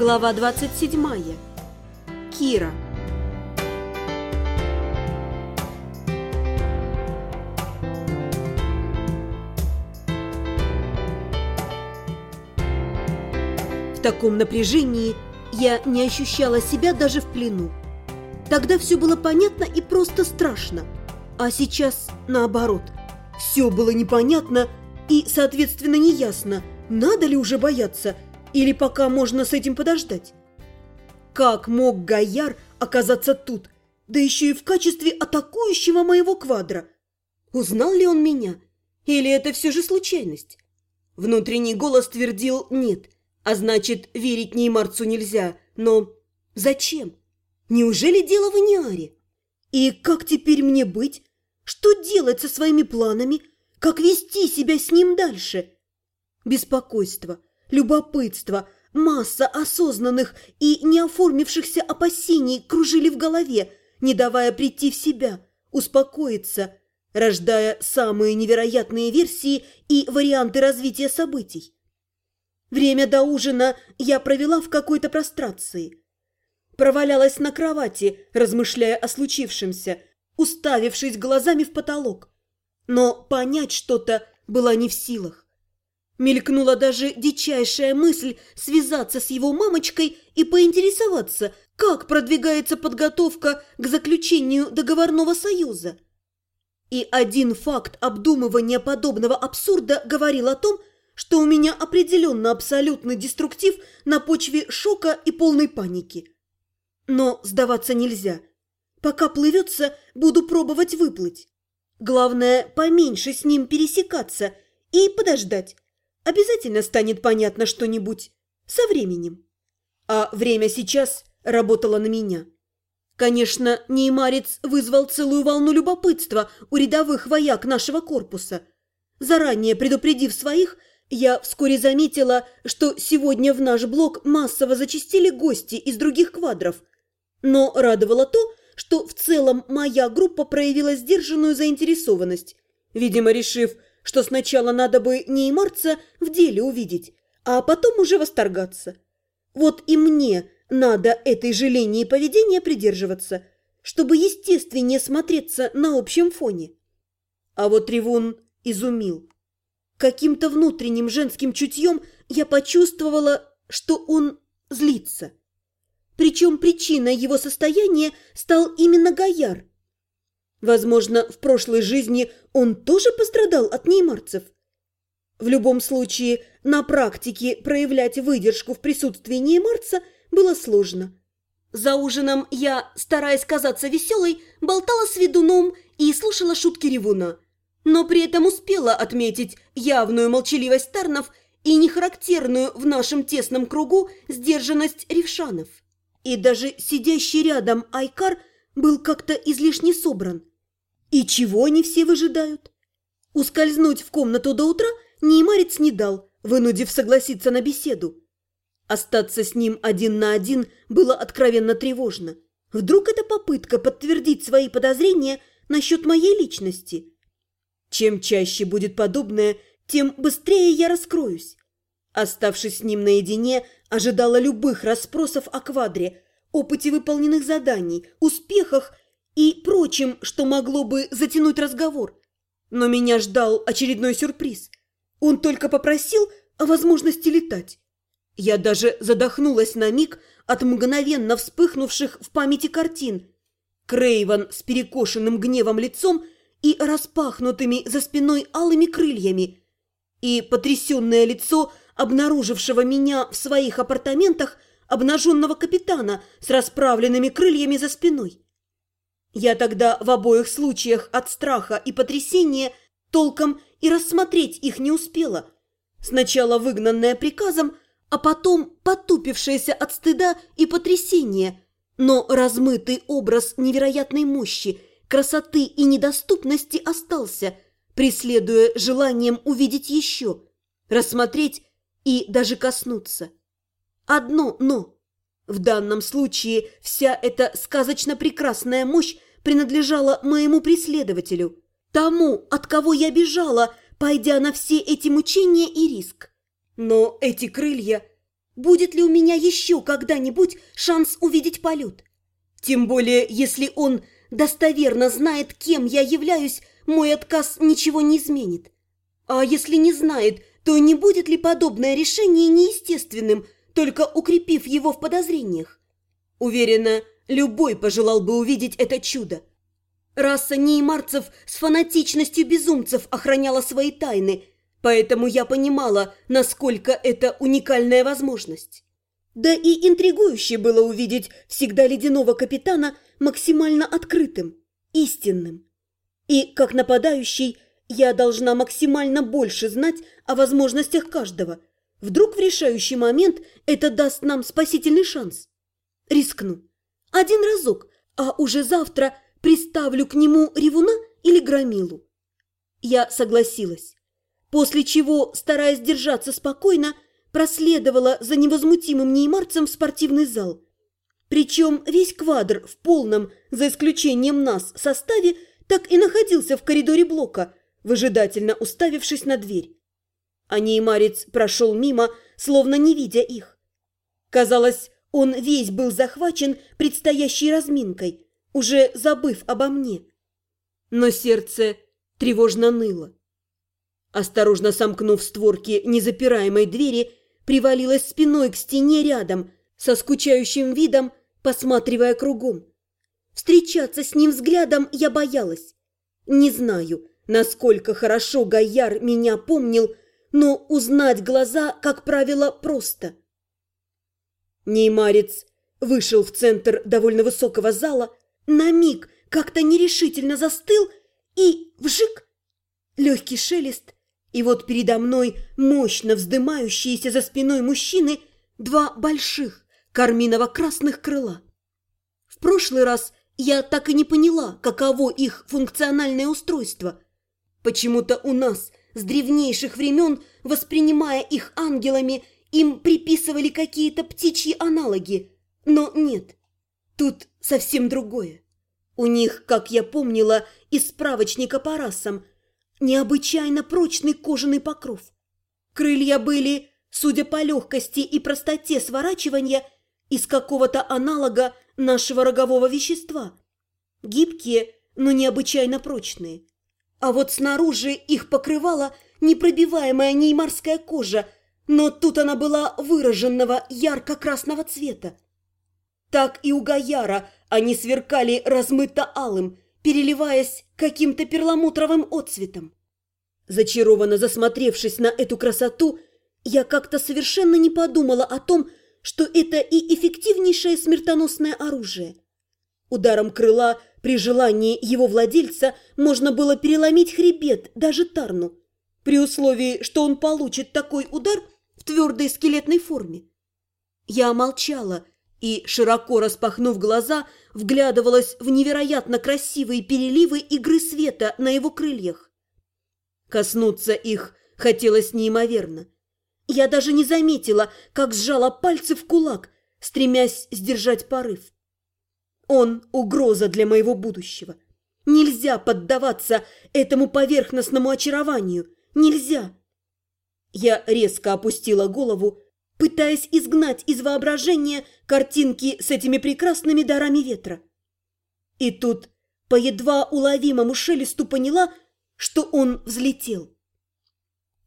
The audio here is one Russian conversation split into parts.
Глава 27. Кира. В таком напряжении я не ощущала себя даже в плену. Тогда все было понятно и просто страшно. А сейчас наоборот. Все было непонятно и, соответственно, неясно, надо ли уже бояться – или пока можно с этим подождать? Как мог Гаяр оказаться тут, да еще и в качестве атакующего моего квадра? Узнал ли он меня? Или это все же случайность? Внутренний голос твердил «нет», а значит, верить Неймарцу нельзя. Но зачем? Неужели дело в Ниаре? И как теперь мне быть? Что делать со своими планами? Как вести себя с ним дальше? Беспокойство – любопытство, масса осознанных и неоформившихся опасений кружили в голове, не давая прийти в себя, успокоиться, рождая самые невероятные версии и варианты развития событий. Время до ужина я провела в какой-то прострации. Провалялась на кровати, размышляя о случившемся, уставившись глазами в потолок. Но понять что-то была не в силах. Мелькнула даже дичайшая мысль связаться с его мамочкой и поинтересоваться, как продвигается подготовка к заключению договорного союза. И один факт обдумывания подобного абсурда говорил о том, что у меня определенно абсолютный деструктив на почве шока и полной паники. Но сдаваться нельзя. Пока плывется, буду пробовать выплыть. Главное, поменьше с ним пересекаться и подождать, Обязательно станет понятно что-нибудь. Со временем. А время сейчас работало на меня. Конечно, Неймарец вызвал целую волну любопытства у рядовых вояк нашего корпуса. Заранее предупредив своих, я вскоре заметила, что сегодня в наш блок массово зачастили гости из других квадров. Но радовало то, что в целом моя группа проявила сдержанную заинтересованность, видимо, решив – что сначала надо бы Неймарца в деле увидеть, а потом уже восторгаться. Вот и мне надо этой же линии поведения придерживаться, чтобы естественнее смотреться на общем фоне. А вот Ревун изумил. Каким-то внутренним женским чутьем я почувствовала, что он злится. Причем причиной его состояния стал именно Гояр – Возможно, в прошлой жизни он тоже пострадал от неймарцев. В любом случае, на практике проявлять выдержку в присутствии неймарца было сложно. За ужином я, стараясь казаться веселой, болтала с ведуном и слушала шутки ревуна. Но при этом успела отметить явную молчаливость Тарнов и нехарактерную в нашем тесном кругу сдержанность ревшанов. И даже сидящий рядом Айкар был как-то излишне собран – и чего они все выжидают? Ускользнуть в комнату до утра Неймарец не дал, вынудив согласиться на беседу. Остаться с ним один на один было откровенно тревожно. Вдруг это попытка подтвердить свои подозрения насчет моей личности? Чем чаще будет подобное, тем быстрее я раскроюсь. Оставшись с ним наедине, ожидала любых расспросов о квадре, опыте выполненных заданий, успехах и прочим, что могло бы затянуть разговор. Но меня ждал очередной сюрприз. Он только попросил о возможности летать. Я даже задохнулась на миг от мгновенно вспыхнувших в памяти картин. Крейван с перекошенным гневом лицом и распахнутыми за спиной алыми крыльями. И потрясенное лицо обнаружившего меня в своих апартаментах обнаженного капитана с расправленными крыльями за спиной. Я тогда в обоих случаях от страха и потрясения толком и рассмотреть их не успела. Сначала выгнанная приказом, а потом потупившаяся от стыда и потрясения, но размытый образ невероятной мощи, красоты и недоступности остался, преследуя желанием увидеть еще, рассмотреть и даже коснуться. Одно «но». В данном случае вся эта сказочно прекрасная мощь принадлежала моему преследователю, тому, от кого я бежала, пойдя на все эти мучения и риск. Но эти крылья, будет ли у меня еще когда-нибудь шанс увидеть полет. Тем более, если он достоверно знает, кем я являюсь, мой отказ ничего не изменит. А если не знает, то не будет ли подобное решение неестественным, только укрепив его в подозрениях? Уверена, любой пожелал бы увидеть это чудо. Раса неймарцев с фанатичностью безумцев охраняла свои тайны, поэтому я понимала, насколько это уникальная возможность. Да и интригующе было увидеть всегда ледяного капитана максимально открытым, истинным. И, как нападающий, я должна максимально больше знать о возможностях каждого. Вдруг в решающий момент это даст нам спасительный шанс. Рискну. Один разок, а уже завтра приставлю к нему ревуна или громилу. Я согласилась. После чего, стараясь держаться спокойно, проследовала за невозмутимым неймарцем в спортивный зал. Причем весь квадр в полном, за исключением нас, составе так и находился в коридоре блока, выжидательно уставившись на дверь. А неймарец прошел мимо, словно не видя их. Казалось, он весь был захвачен предстоящей разминкой, уже забыв обо мне. Но сердце тревожно ныло. Осторожно сомкнув створки незапираемой двери, привалилась спиной к стене рядом, со скучающим видом, посматривая кругом. Встречаться с ним взглядом я боялась. Не знаю, насколько хорошо Гайяр меня помнил, но узнать глаза, как правило, просто. Неймарец вышел в центр довольно высокого зала, на миг как-то нерешительно застыл и вжик! Легкий шелест – и вот передо мной мощно вздымающиеся за спиной мужчины два больших карминово-красных крыла. В прошлый раз я так и не поняла, каково их функциональное устройство. Почему-то у нас с древнейших времен, воспринимая их ангелами, им приписывали какие-то птичьи аналоги. Но нет, тут совсем другое. У них, как я помнила из справочника по расам, необычайно прочный кожаный покров. Крылья были, судя по легкости и простоте сворачивания, из какого-то аналога нашего рогового вещества. Гибкие, но необычайно прочные. А вот снаружи их покрывала непробиваемая неймарская кожа, но тут она была выраженного ярко-красного цвета. Так и у Гаяра они сверкали размыто-алым, переливаясь каким-то перламутровым отцветом. Зачарованно засмотревшись на эту красоту, я как-то совершенно не подумала о том, что это и эффективнейшее смертоносное оружие. Ударом крыла при желании его владельца можно было переломить хребет, даже Тарну, при условии, что он получит такой удар в твердой скелетной форме. Я молчала и, широко распахнув глаза, вглядывалась в невероятно красивые переливы игры света на его крыльях. Коснуться их хотелось неимоверно. Я даже не заметила, как сжала пальцы в кулак, стремясь сдержать порыв. Он – угроза для моего будущего. Нельзя поддаваться этому поверхностному очарованию. Нельзя. Я резко опустила голову, пытаясь изгнать из воображения картинки с этими прекрасными дарами ветра. И тут по едва уловимому шелесту поняла, что он взлетел.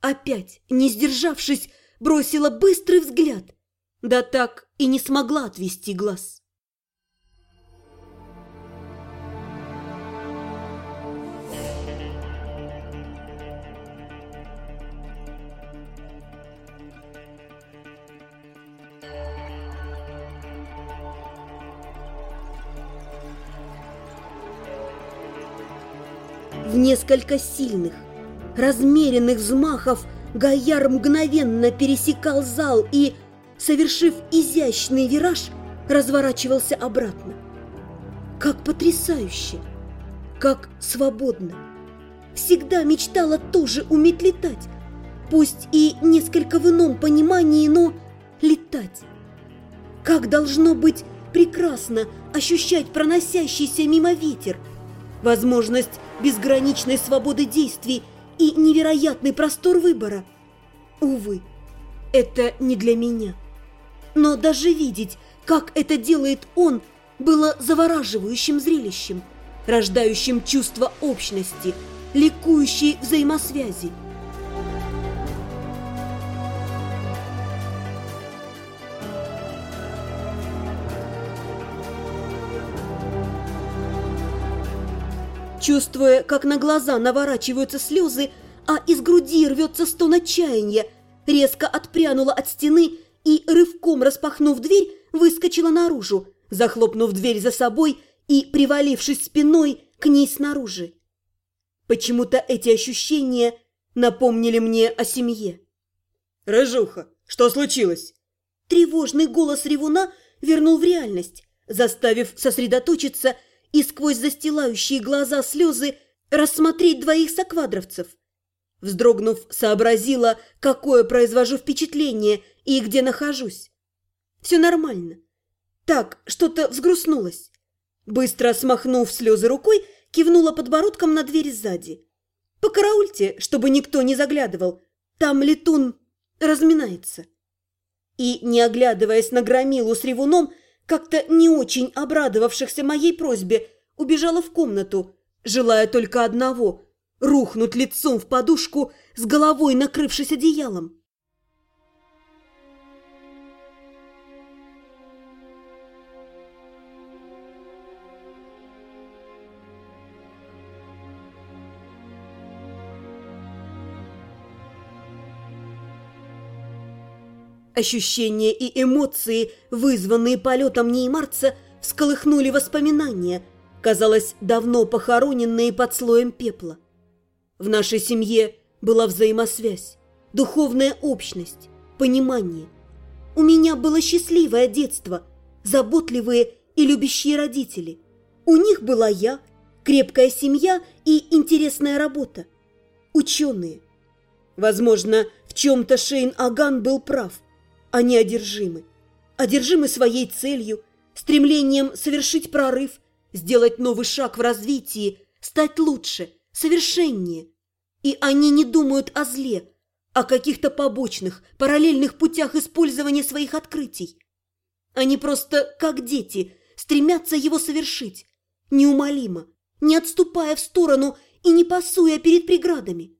Опять, не сдержавшись, бросила быстрый взгляд, да так и не смогла отвести глаз. В несколько сильных, размеренных взмахов Гаяр мгновенно пересекал зал и, совершив изящный вираж, разворачивался обратно. Как потрясающе! Как свободно! Всегда мечтала тоже уметь летать, пусть и несколько в ином понимании, но летать. Как должно быть прекрасно ощущать проносящийся мимо ветер, возможность безграничной свободы действий и невероятный простор выбора. Увы, это не для меня. Но даже видеть, как это делает он, было завораживающим зрелищем, рождающим чувство общности, ликующей взаимосвязи. Чувствуя, как на глаза наворачиваются слезы, а из груди рвется стон отчаяния, резко отпрянула от стены и, рывком распахнув дверь, выскочила наружу, захлопнув дверь за собой и привалившись спиной к ней снаружи. Почему-то эти ощущения напомнили мне о семье. «Рыжуха, что случилось?» Тревожный голос ревуна вернул в реальность, заставив сосредоточиться и сквозь застилающие глаза слезы рассмотреть двоих соквадровцев. Вздрогнув, сообразила, какое произвожу впечатление и где нахожусь. Все нормально. Так, что-то взгрустнулось. Быстро смахнув слезы рукой, кивнула подбородком на дверь сзади. «Покараульте, чтобы никто не заглядывал. Там летун разминается». И, не оглядываясь на громилу с ревуном, как-то не очень обрадовавшихся моей просьбе, убежала в комнату, желая только одного – рухнуть лицом в подушку с головой накрывшись одеялом. Ощущения и эмоции, вызванные полетом Неймарца, всколыхнули воспоминания, казалось, давно похороненные под слоем пепла. В нашей семье была взаимосвязь, духовная общность, понимание. У меня было счастливое детство, заботливые и любящие родители. У них была я, крепкая семья и интересная работа. Ученые. Возможно, в чем-то Шейн Аган был прав – они одержимы. Одержимы своей целью, стремлением совершить прорыв, сделать новый шаг в развитии, стать лучше, совершеннее. И они не думают о зле, о каких-то побочных, параллельных путях использования своих открытий. Они просто, как дети, стремятся его совершить, неумолимо, не отступая в сторону и не пасуя перед преградами.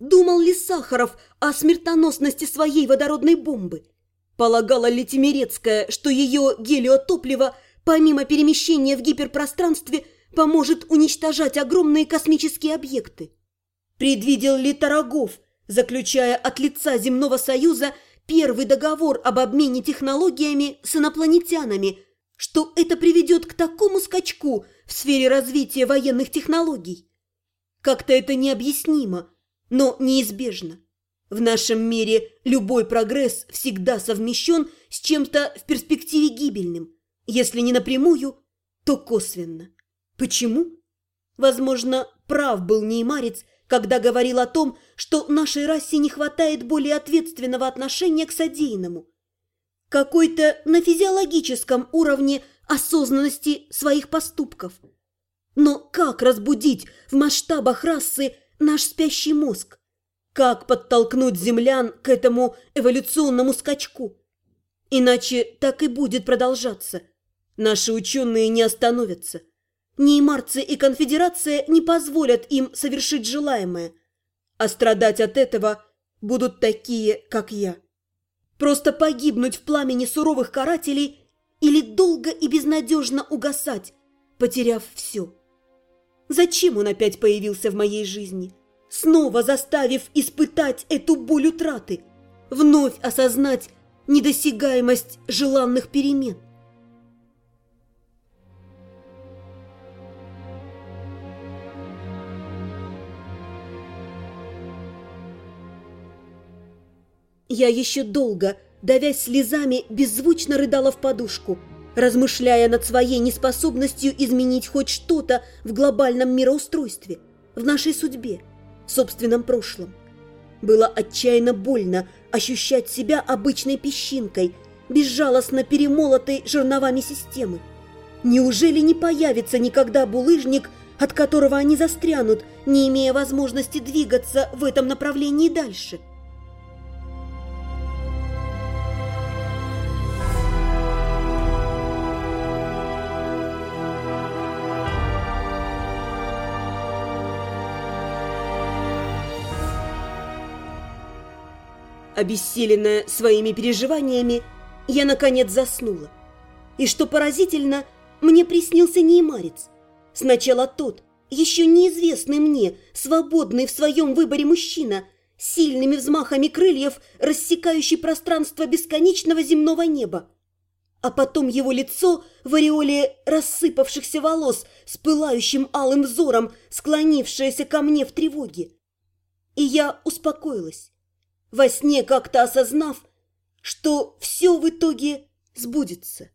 Думал ли Сахаров о смертоносности своей водородной бомбы? Полагала ли Тимирецкая, что ее гелиотопливо, помимо перемещения в гиперпространстве, поможет уничтожать огромные космические объекты? Предвидел ли Тарагов, заключая от лица Земного Союза первый договор об обмене технологиями с инопланетянами, что это приведет к такому скачку в сфере развития военных технологий? Как-то это необъяснимо, но неизбежно. В нашем мире любой прогресс всегда совмещен с чем-то в перспективе гибельным. Если не напрямую, то косвенно. Почему? Возможно, прав был Неймарец, когда говорил о том, что нашей расе не хватает более ответственного отношения к содеянному. Какой-то на физиологическом уровне осознанности своих поступков. Но как разбудить в масштабах расы наш спящий мозг? Как подтолкнуть землян к этому эволюционному скачку? Иначе так и будет продолжаться. Наши ученые не остановятся. Неймарцы и конфедерация не позволят им совершить желаемое. А страдать от этого будут такие, как я. Просто погибнуть в пламени суровых карателей или долго и безнадежно угасать, потеряв все. Зачем он опять появился в моей жизни? Снова заставив испытать эту боль утраты, вновь осознать недосягаемость желанных перемен. Я еще долго, давясь слезами, беззвучно рыдала в подушку, размышляя над своей неспособностью изменить хоть что-то в глобальном мироустройстве, в нашей судьбе собственном прошлом. Было отчаянно больно ощущать себя обычной песчинкой, безжалостно перемолотой жерновами системы. Неужели не появится никогда булыжник, от которого они застрянут, не имея возможности двигаться в этом направлении дальше? Обессиленная своими переживаниями, я, наконец, заснула. И что поразительно, мне приснился неймарец. Сначала тот, еще неизвестный мне, свободный в своем выборе мужчина, сильными взмахами крыльев, рассекающий пространство бесконечного земного неба. А потом его лицо в ореоле рассыпавшихся волос с пылающим алым взором, склонившееся ко мне в тревоге. И я успокоилась, во сне как-то осознав, что все в итоге сбудется.